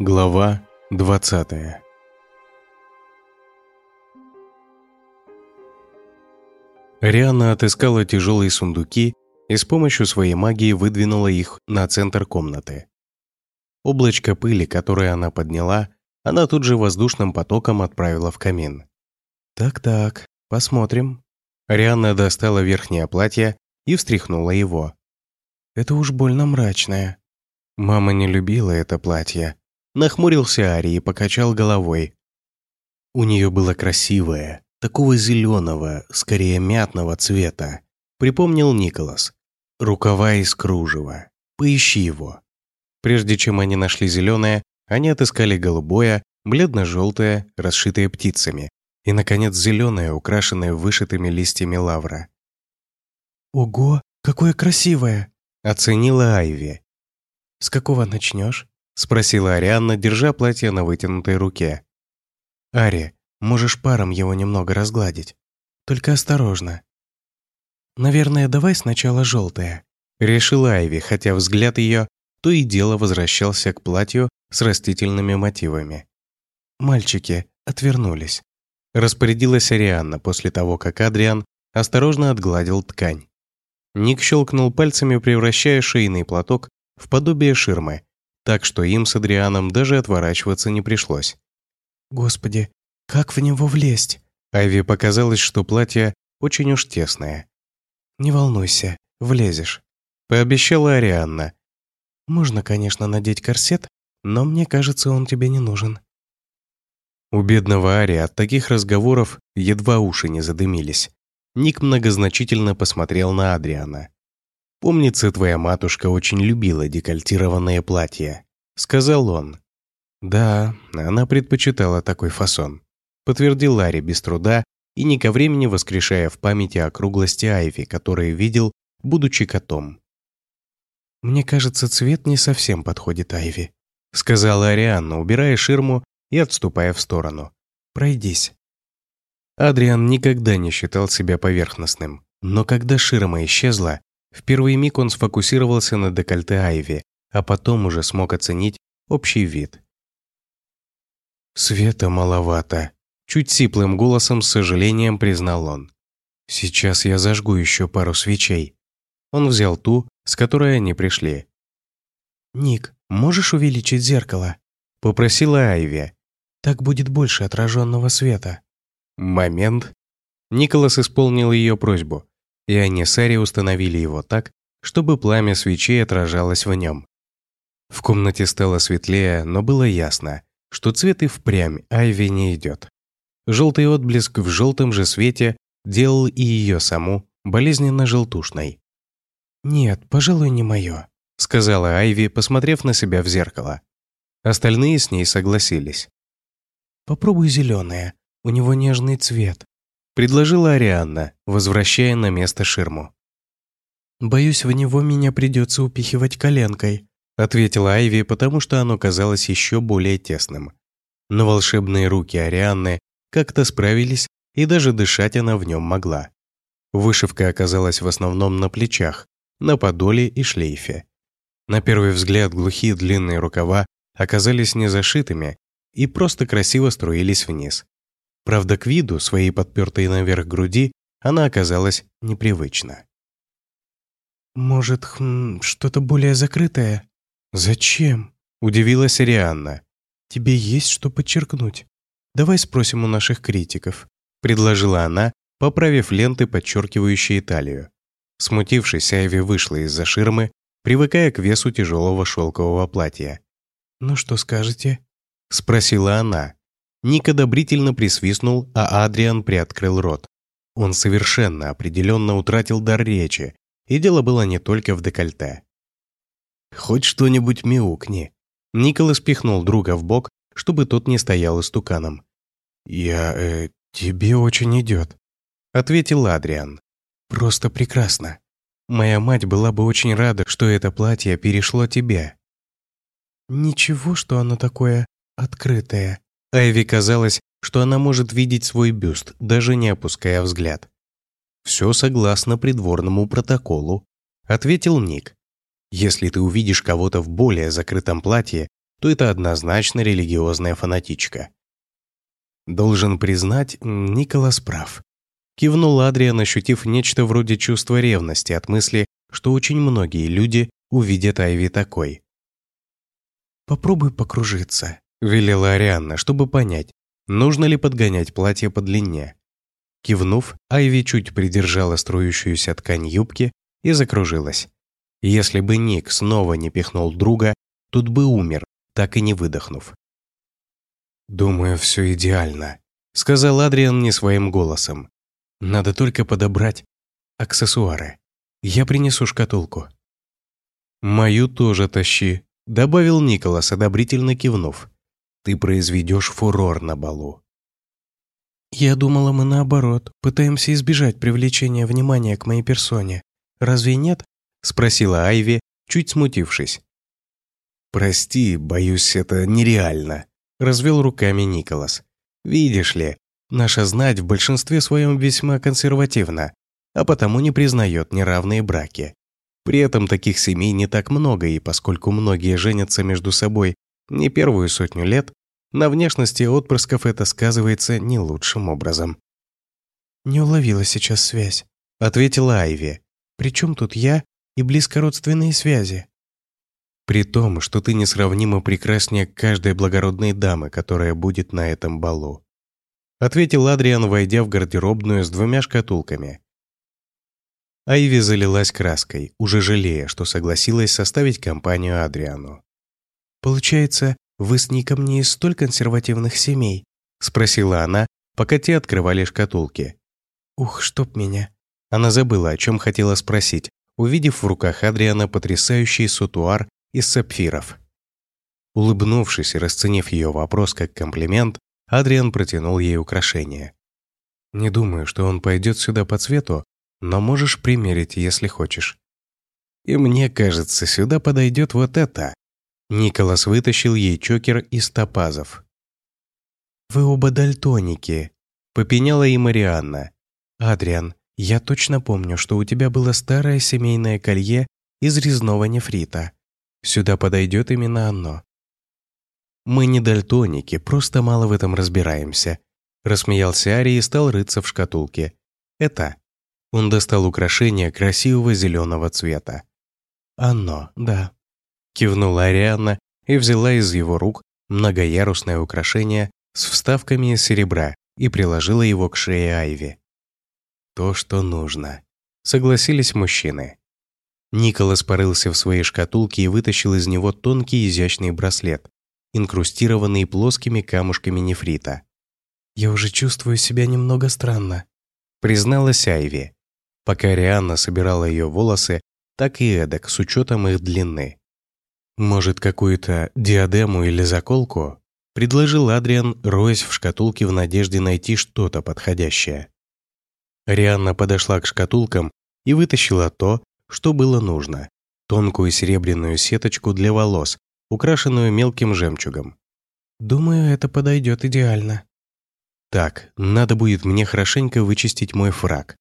Глава 20 Риана отыскала тяжелые сундуки и с помощью своей магии выдвинула их на центр комнаты. Облачко пыли, которое она подняла, она тут же воздушным потоком отправила в камин. «Так-так, посмотрим». Рианна достала верхнее платье и встряхнула его. «Это уж больно мрачное». Мама не любила это платье. Нахмурился Ари и покачал головой. У нее было красивое, такого зеленого, скорее мятного цвета. Припомнил Николас. Рукава из кружева. Поищи его. Прежде чем они нашли зеленое, они отыскали голубое, бледно-желтое, расшитое птицами, и, наконец, зеленое, украшенное вышитыми листьями лавра. «Ого, какое красивое!» — оценила Айви. «С какого начнешь?» — спросила Арианна, держа платье на вытянутой руке. «Ари, можешь паром его немного разгладить. Только осторожно». «Наверное, давай сначала желтое», — решила Айви, хотя взгляд ее то и дело возвращался к платью с растительными мотивами. Мальчики отвернулись. Распорядилась Арианна после того, как Адриан осторожно отгладил ткань. Ник щелкнул пальцами, превращая шейный платок в подобие ширмы, так что им с Адрианом даже отворачиваться не пришлось. «Господи, как в него влезть?» Айви показалось, что платье очень уж тесное. «Не волнуйся, влезешь», — пообещала Арианна. «Можно, конечно, надеть корсет, но мне кажется, он тебе не нужен». У бедного Ари от таких разговоров едва уши не задымились. Ник многозначительно посмотрел на Адриана. «Помнится, твоя матушка очень любила декольтированные платья», — сказал он. «Да, она предпочитала такой фасон», — подтвердил Ларри без труда и не ко времени воскрешая в памяти округлости Айви, который видел, будучи котом. «Мне кажется, цвет не совсем подходит Айви», — сказала Арианна, убирая ширму и отступая в сторону. «Пройдись». Адриан никогда не считал себя поверхностным, но когда ширма исчезла, в первый миг он сфокусировался на декольте Айви, а потом уже смог оценить общий вид. «Света маловато», — чуть сиплым голосом с сожалением признал он. «Сейчас я зажгу еще пару свечей». Он взял ту, с которой они пришли. «Ник, можешь увеличить зеркало?» — попросила Айви. «Так будет больше отраженного света». Момент. Николас исполнил ее просьбу, и они с Ари установили его так, чтобы пламя свечей отражалось в нем. В комнате стало светлее, но было ясно, что цвет и впрямь Айви не идет. Желтый отблеск в желтом же свете делал и ее саму болезненно желтушной. «Нет, пожалуй, не мое», — сказала Айви, посмотрев на себя в зеркало. Остальные с ней согласились. «Попробуй зеленое. У него нежный цвет», — предложила Арианна, возвращая на место ширму. «Боюсь, в него меня придется упихивать коленкой», — ответила Айви, потому что оно казалось еще более тесным. Но волшебные руки Арианны как-то справились, и даже дышать она в нем могла. Вышивка оказалась в основном на плечах, на подоле и шлейфе. На первый взгляд глухие длинные рукава оказались не зашитыми и просто красиво струились вниз. Правда, к виду своей подпертой наверх груди она оказалась непривычна. «Может, хм, что-то более закрытое?» «Зачем?» – удивилась Арианна. «Тебе есть что подчеркнуть. Давай спросим у наших критиков», – предложила она, поправив ленты, подчеркивающие талию. Смутившись, Айви вышла из-за ширмы, привыкая к весу тяжелого шелкового платья. «Ну что скажете?» – спросила она. Ник одобрительно присвистнул, а Адриан приоткрыл рот. Он совершенно определенно утратил дар речи, и дело было не только в декольте. «Хоть что-нибудь мяукни». Николас пихнул друга в бок, чтобы тот не стоял истуканом. «Я... э... тебе очень идет», — ответил Адриан. «Просто прекрасно. Моя мать была бы очень рада, что это платье перешло тебе». «Ничего, что оно такое открытое», Айви казалось, что она может видеть свой бюст, даже не опуская взгляд. «Все согласно придворному протоколу», — ответил Ник. «Если ты увидишь кого-то в более закрытом платье, то это однозначно религиозная фанатичка. Должен признать, Николас прав. Кивнул Адриан, ощутив нечто вроде чувства ревности от мысли, что очень многие люди увидят Айви такой. «Попробуй покружиться», — велела Арианна, чтобы понять, нужно ли подгонять платье по длине. Кивнув, Айви чуть придержала струющуюся ткань юбки и закружилась. Если бы Ник снова не пихнул друга, тут бы умер, так и не выдохнув. «Думаю, все идеально», — сказал Адриан не своим голосом. «Надо только подобрать аксессуары. Я принесу шкатулку». «Мою тоже тащи», — добавил Николас, одобрительно кивнув. «Ты произведешь фурор на балу». «Я думала, мы наоборот, пытаемся избежать привлечения внимания к моей персоне. Разве нет?» — спросила Айви, чуть смутившись. «Прости, боюсь, это нереально», — развел руками Николас. «Видишь ли, наша знать в большинстве своем весьма консервативна, а потому не признает неравные браки. При этом таких семей не так много, и поскольку многие женятся между собой не первую сотню лет, на внешности отпрысков это сказывается не лучшим образом. «Не уловила сейчас связь», — ответила Айви. «Причем тут я и близкородственные связи?» «При том, что ты несравнимо прекраснее каждой благородной дамы, которая будет на этом балу», — ответил Адриан, войдя в гардеробную с двумя шкатулками. Айви залилась краской, уже жалея, что согласилась составить компанию Адриану. «Получается, вы с Ником не из столь консервативных семей?» — спросила она, пока те открывали шкатулки. «Ух, чтоб меня!» Она забыла, о чем хотела спросить, увидев в руках Адриана потрясающий сутуар из сапфиров. Улыбнувшись и расценив ее вопрос как комплимент, Адриан протянул ей украшение. «Не думаю, что он пойдет сюда по цвету, но можешь примерить, если хочешь. И мне кажется, сюда подойдет вот это». Николас вытащил ей чокер из топазов. «Вы оба дальтоники», — попеняла и Марианна. «Адриан, я точно помню, что у тебя было старое семейное колье из резного нефрита. Сюда подойдет именно оно». «Мы не дальтоники, просто мало в этом разбираемся», — рассмеялся Ари и стал рыться в шкатулке. «Это». Он достал украшение красивого зеленого цвета. «Оно, да», Кивнула Арианна и взяла из его рук многоярусное украшение с вставками из серебра и приложила его к шее Айви. То, что нужно. Согласились мужчины. Николас порылся в своей шкатулке и вытащил из него тонкий изящный браслет, инкрустированный плоскими камушками нефрита. «Я уже чувствую себя немного странно», — призналась Айви, пока Рианна собирала ее волосы, так и эдак, с учетом их длины. «Может, какую-то диадему или заколку?» — предложил Адриан, роясь в шкатулке в надежде найти что-то подходящее. Рианна подошла к шкатулкам и вытащила то, что было нужно — тонкую серебряную сеточку для волос, украшенную мелким жемчугом. «Думаю, это подойдет идеально». «Так, надо будет мне хорошенько вычистить мой фраг,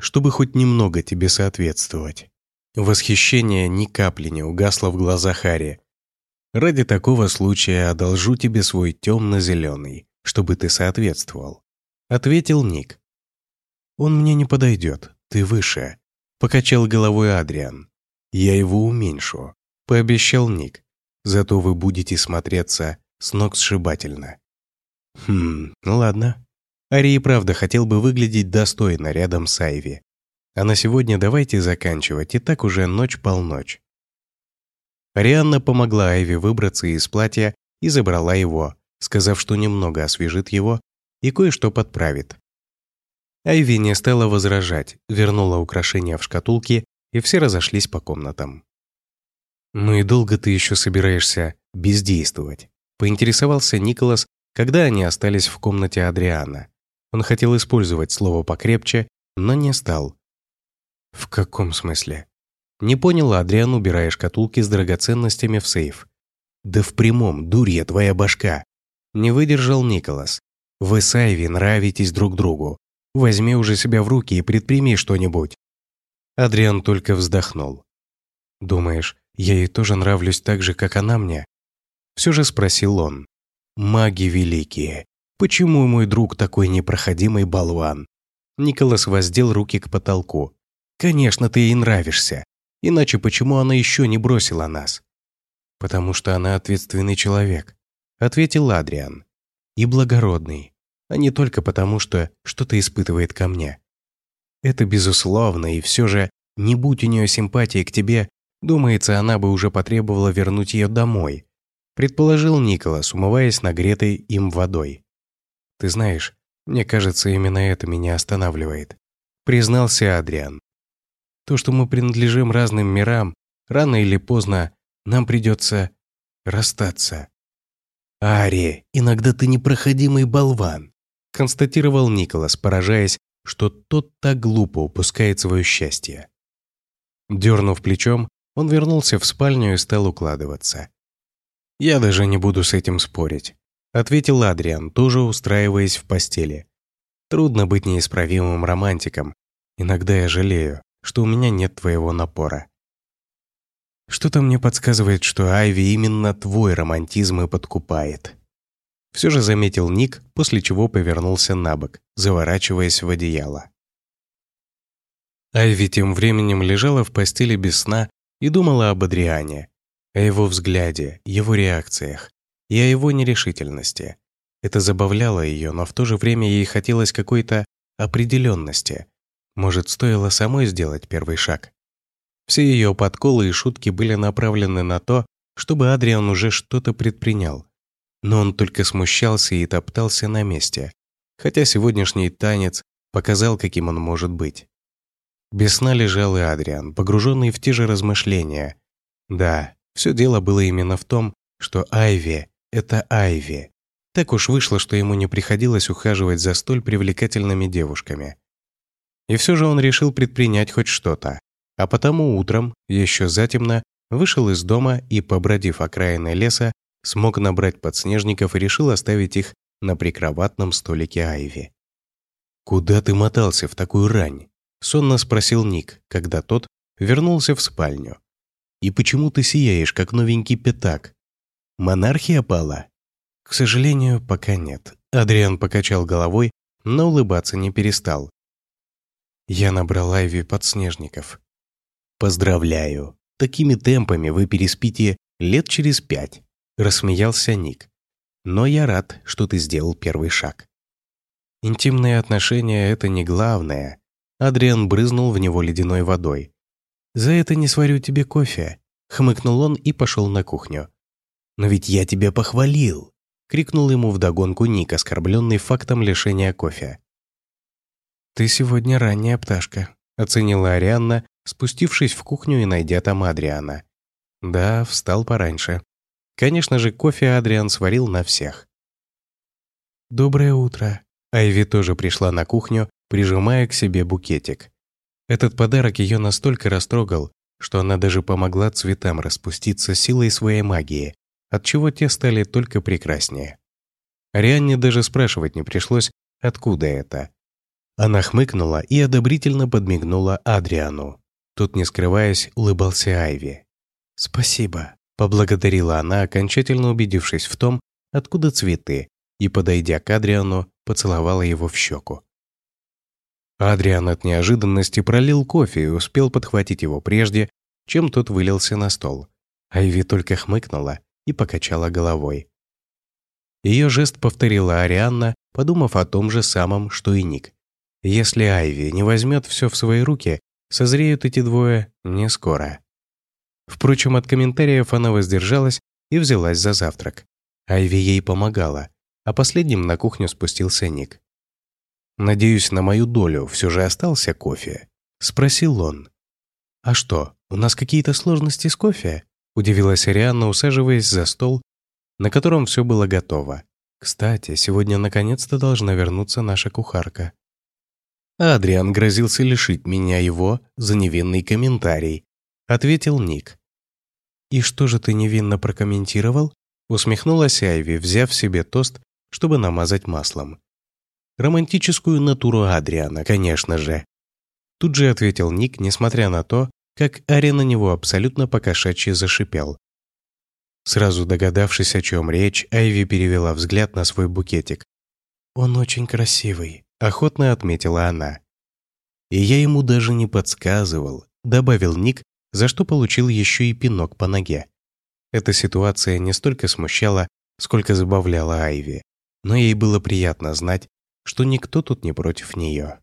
чтобы хоть немного тебе соответствовать». Восхищение ни капли не угасло в глазах Хари. «Ради такого случая одолжу тебе свой темно-зеленый, чтобы ты соответствовал», — ответил Ник. «Он мне не подойдет, ты выше», — покачал головой Адриан. «Я его уменьшу», — пообещал Ник. «Зато вы будете смотреться с ног сшибательно». «Хм, ну ладно». Ари и правда хотел бы выглядеть достойно рядом с Айви. А на сегодня давайте заканчивать, и так уже ночь-полночь. Арианна помогла Айве выбраться из платья и забрала его, сказав, что немного освежит его и кое-что подправит. Айви не стала возражать, вернула украшения в шкатулки, и все разошлись по комнатам. «Ну и долго ты еще собираешься бездействовать?» — поинтересовался Николас, когда они остались в комнате Адриана. Он хотел использовать слово покрепче, но не стал, «В каком смысле?» Не понял Адриан, убирая шкатулки с драгоценностями в сейф. «Да в прямом, дурья твоя башка!» Не выдержал Николас. «Вы с Айви нравитесь друг другу. Возьми уже себя в руки и предприми что-нибудь». Адриан только вздохнул. «Думаешь, я ей тоже нравлюсь так же, как она мне?» все же спросил он. «Маги великие, почему мой друг такой непроходимый болван?» Николас воздел руки к потолку. «Конечно, ты ей нравишься. Иначе почему она еще не бросила нас?» «Потому что она ответственный человек», — ответил Адриан. «И благородный, а не только потому, что что-то испытывает ко мне. Это безусловно, и все же, не будь у нее симпатии к тебе, думается, она бы уже потребовала вернуть ее домой, предположил Николас, умываясь нагретой им водой. Ты знаешь, мне кажется, именно это меня останавливает, признался Адриан. То, что мы принадлежим разным мирам, рано или поздно нам придется расстаться. «Ари, иногда ты непроходимый болван», констатировал Николас, поражаясь что тот так глупо упускает свое счастье. Дернув плечом, он вернулся в спальню и стал укладываться. «Я даже не буду с этим спорить», — ответил Адриан, тоже устраиваясь в постели. «Трудно быть неисправимым романтиком. Иногда я жалею, что у меня нет твоего напора». Что-то мне подсказывает, что Айви именно твой романтизм и подкупает. Все же заметил Ник, после чего повернулся на бок, заворачиваясь в одеяло. Айви тем временем лежала в постели без сна и думала об Адриане, о его взгляде, его реакциях и о его нерешительности. Это забавляло ее, но в то же время ей хотелось какой-то определенности. Может, стоило самой сделать первый шаг? Все ее подколы и шутки были направлены на то, чтобы Адриан уже что-то предпринял, но он только смущался и топтался на месте, хотя сегодняшний танец показал, каким он может быть. Без сна лежал и Адриан, погруженный в те же размышления. Да, все дело было именно в том, что Айви — это Айви. Так уж вышло, что ему не приходилось ухаживать за столь привлекательными девушками. И все же он решил предпринять хоть что-то. А потому утром, еще затемно, вышел из дома и, побродив окраины леса, смог набрать подснежников и решил оставить их на прикроватном столике Айви. «Куда ты мотался в такую рань?» — сонно спросил Ник, когда тот вернулся в спальню. «И почему ты сияешь, как новенький пятак? Монархия пала?» «К сожалению, пока нет». Адриан покачал головой, но улыбаться не перестал. Я набрал Айви подснежников. «Поздравляю! Такими темпами вы переспите лет через пять. Рассмеялся Ник. Но я рад, что ты сделал первый шаг. Интимные отношения — это не главное. Адриан брызнул в него ледяной водой. «За это не сварю тебе кофе», — хмыкнул он и пошел на кухню. «Но ведь я тебя похвалил», — крикнул ему вдогонку Ник, оскорбленный фактом лишения кофе. «Ты сегодня ранняя пташка», — оценила Арианна, спустившись в кухню и найдя там Адриана. «Да, встал пораньше. Конечно же, кофе Адриан сварил на всех. «Доброе утро». Айви тоже пришла на кухню, прижимая к себе букетик. Этот подарок ее настолько растрогал, что она даже помогла цветам распуститься силой своей магии, отчего те стали только прекраснее. Арианне даже спрашивать не пришлось, откуда это. Она хмыкнула и одобрительно подмигнула Адриану. Тут, не скрываясь, улыбался Айви. «Спасибо», Поблагодарила она, окончательно убедившись в том, откуда цветы, и, подойдя к Адриану, поцеловала его в щеку. Адриан от неожиданности пролил кофе и успел подхватить его прежде, чем тот вылился на стол. Айви только хмыкнула и покачала головой. Ее жест повторила Арианна, подумав о том же самом, что и Ник. Если Айви не возьмет все в свои руки, созреют эти двое не скоро. Впрочем, от комментариев она воздержалась и взялась за завтрак. Айви ей помогала, а последним на кухню спустился Ник. «Надеюсь, на мою долю все же остался кофе?» – спросил он. «А что, у нас какие-то сложности с кофе?» – удивилась Арианна, усаживаясь за стол, на котором все было готово. «Кстати, сегодня наконец-то должна вернуться наша кухарка». Адриан грозился лишить меня его за невинный комментарий, ответил Ник. «И что же ты невинно прокомментировал?» усмехнулась Айви, взяв себе тост, чтобы намазать маслом. «Романтическую натуру Адриана, конечно же». Тут же ответил Ник, несмотря на то, как Ари на него абсолютно покошачьи зашипел. Сразу догадавшись, о чем речь, Айви перевела взгляд на свой букетик. «Он очень красивый», — охотно отметила она. «И я ему даже не подсказывал», — добавил Ник, за что получил еще и пинок по ноге. Эта ситуация не столько смущала, сколько забавляла Айви, но ей было приятно знать, что никто тут не против нее.